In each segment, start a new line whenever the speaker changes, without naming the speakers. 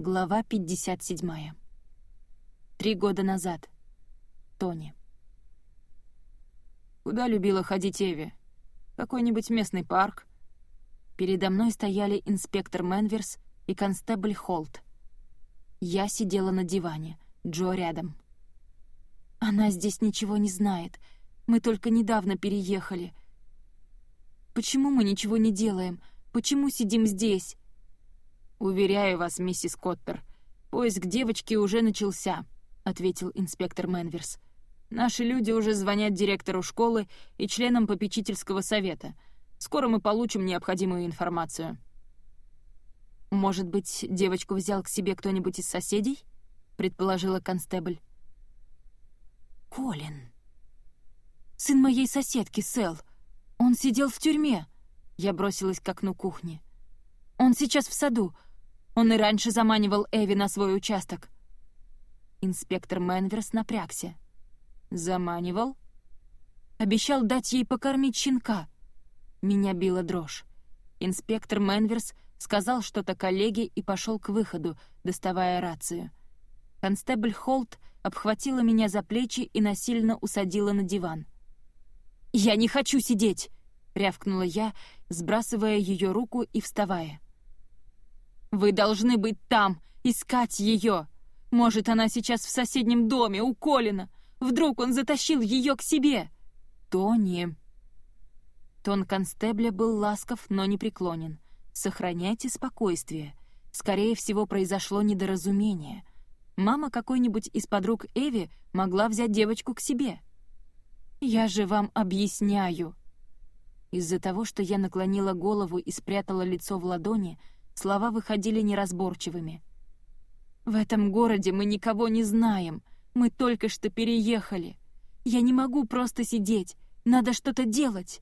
Глава 57. Три года назад. Тони.
Куда любила ходить Эви? Какой-нибудь местный парк?
Передо мной стояли инспектор Менверс и констебль Холт. Я сидела на диване, Джо рядом. Она здесь ничего не знает. Мы только недавно переехали. Почему мы ничего не делаем? Почему сидим здесь?
«Уверяю вас, миссис Коттер, поиск девочки уже начался», — ответил инспектор Менверс. «Наши люди уже звонят директору школы и членам попечительского совета. Скоро мы получим необходимую информацию».
«Может быть, девочку взял к себе кто-нибудь из соседей?» — предположила констебль. «Колин. Сын моей соседки, Сэл. Он сидел в тюрьме». Я бросилась к окну кухни. «Он сейчас в саду. Он и раньше заманивал Эви на свой участок. Инспектор Менверс напрягся. Заманивал? Обещал дать ей покормить щенка. Меня била дрожь. Инспектор Менверс сказал что-то коллеге и пошел к выходу, доставая рацию. Констебль Холт обхватила меня за плечи и насильно усадила на диван. «Я не хочу сидеть!» — рявкнула я, сбрасывая ее руку и вставая. Вы должны быть там, искать ее. Может, она сейчас в соседнем доме, у Колина. Вдруг он затащил ее к себе. Тони. Тон констебля был ласков, но непреклонен. Сохраняйте спокойствие. Скорее всего, произошло недоразумение. Мама какой-нибудь из подруг Эви могла взять девочку к себе. Я же вам объясняю. Из-за того, что я наклонила голову и спрятала лицо в ладони, Слова выходили неразборчивыми. «В этом городе мы никого не знаем. Мы только что переехали. Я не могу просто сидеть. Надо что-то делать».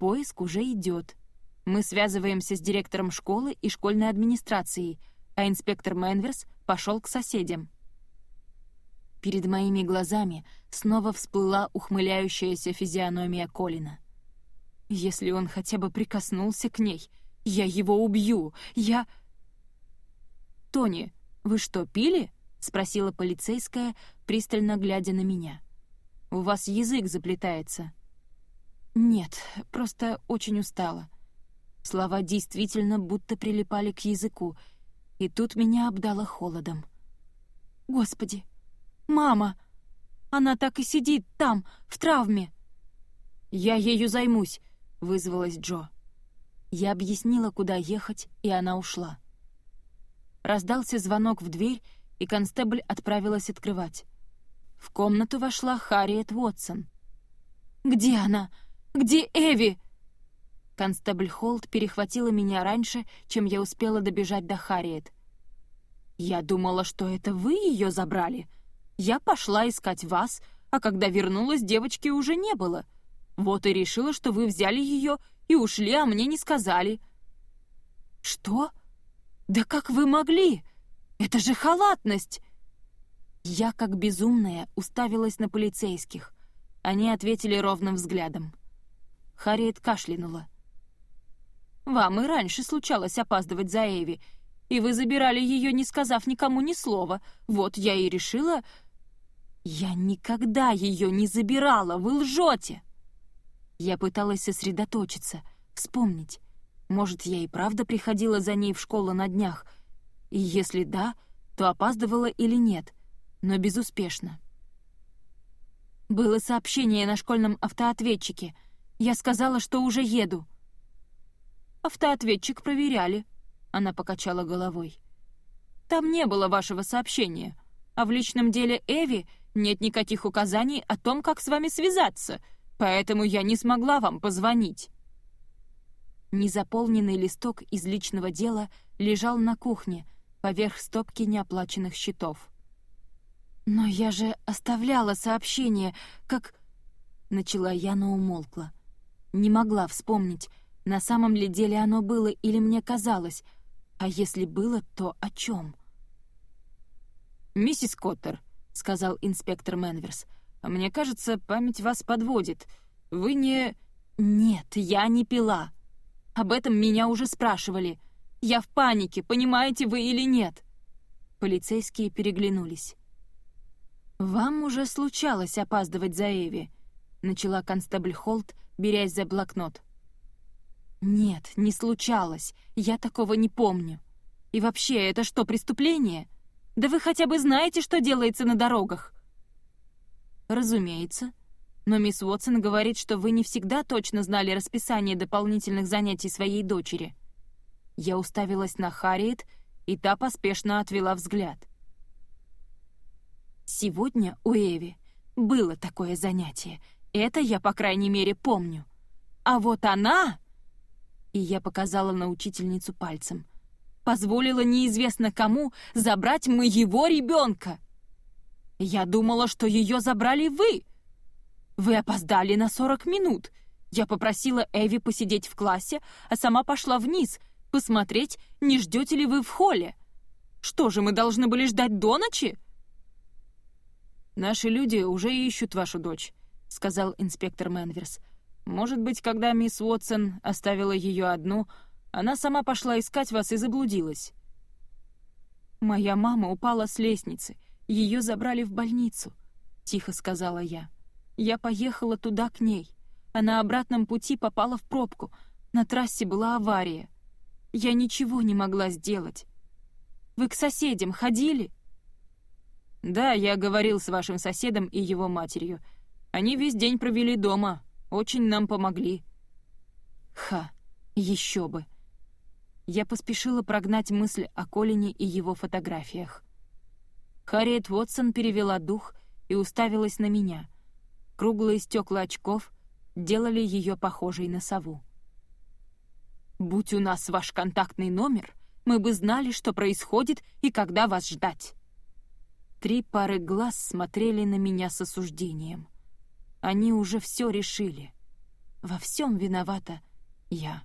Поиск уже идет. Мы связываемся с директором школы и школьной администрацией, а инспектор Менверс пошел к соседям. Перед моими глазами снова всплыла ухмыляющаяся физиономия Колина. Если он хотя бы прикоснулся к ней — я его убью! Я...» «Тони, вы что, пили?» — спросила полицейская, пристально глядя на меня. «У вас язык заплетается». «Нет, просто очень устала». Слова действительно будто прилипали к языку, и тут меня обдало холодом. «Господи! Мама! Она так и сидит там, в травме!» «Я ею займусь», — вызвалась Джо. Я объяснила, куда ехать, и она ушла. Раздался звонок в дверь, и констебль отправилась открывать. В комнату вошла Харриет Уотсон. «Где она? Где Эви?» Констебль Холт перехватила меня раньше, чем я успела добежать до Харриет. «Я думала, что это вы ее забрали. Я пошла искать вас, а когда вернулась, девочки уже не было. Вот и решила, что вы взяли ее и ушли, а мне не сказали». «Что? Да как вы могли? Это же халатность!» Я, как безумная, уставилась на полицейских. Они ответили ровным взглядом. Харриет кашлянула. «Вам и раньше случалось опаздывать за Эви, и вы забирали ее, не сказав никому ни слова. Вот я и решила...» «Я никогда ее не забирала, вы лжете!» Я пыталась сосредоточиться, вспомнить. Может, я и правда приходила за ней в школу на днях, и если да, то опаздывала или нет, но безуспешно. Было сообщение на школьном автоответчике. Я сказала, что уже еду. «Автоответчик проверяли», — она покачала головой. «Там не было вашего сообщения, а в личном деле Эви нет никаких указаний о том, как с вами связаться», — поэтому я не смогла вам позвонить». Незаполненный листок из личного дела лежал на кухне, поверх стопки неоплаченных счетов. «Но я же оставляла сообщение, как...» Начала я, но умолкла. Не могла вспомнить, на самом ли деле оно было или мне казалось, а если было, то о чем? «Миссис Коттер», — сказал инспектор Менверс, — мне кажется, память вас подводит. Вы не...» «Нет, я не пила. Об этом меня уже спрашивали. Я в панике, понимаете вы или нет?» Полицейские переглянулись. «Вам уже случалось опаздывать за Эви», — начала констебль Холт, берясь за блокнот. «Нет, не случалось. Я такого не помню. И вообще, это что, преступление? Да вы хотя бы знаете, что делается на дорогах?» «Разумеется. Но мисс Уотсон говорит, что вы не всегда точно знали расписание дополнительных занятий своей дочери». Я уставилась на Харриет, и та поспешно отвела взгляд. Сегодня у Эви было такое занятие. Это я, по крайней мере, помню. А вот она... И я показала на учительницу пальцем. Позволила неизвестно кому забрать моего ребенка. Я думала, что ее забрали вы. Вы опоздали на 40 минут. Я попросила Эви посидеть в классе, а сама пошла вниз, посмотреть, не ждете ли вы в холле. Что же, мы должны были ждать до ночи? «Наши люди уже ищут вашу дочь», — сказал инспектор Мэнверс. «Может быть, когда мисс Уотсон оставила ее одну, она сама пошла искать вас и заблудилась». «Моя мама упала с лестницы. Ее забрали в больницу», — тихо сказала я. «Я поехала туда к ней, а на обратном пути попала в пробку. На трассе была авария. Я ничего не могла сделать. Вы к соседям ходили?» «Да, я говорил с вашим соседом и его матерью. Они весь день провели дома, очень нам помогли». «Ха, еще бы!» Я поспешила прогнать мысль о Колине и его фотографиях. Харриет Уотсон перевела дух и уставилась на меня. Круглые стекла очков делали ее похожей на сову. «Будь у нас ваш контактный номер, мы бы знали, что происходит и когда вас ждать». Три пары глаз смотрели на меня с осуждением. Они уже все решили. Во всем виновата я.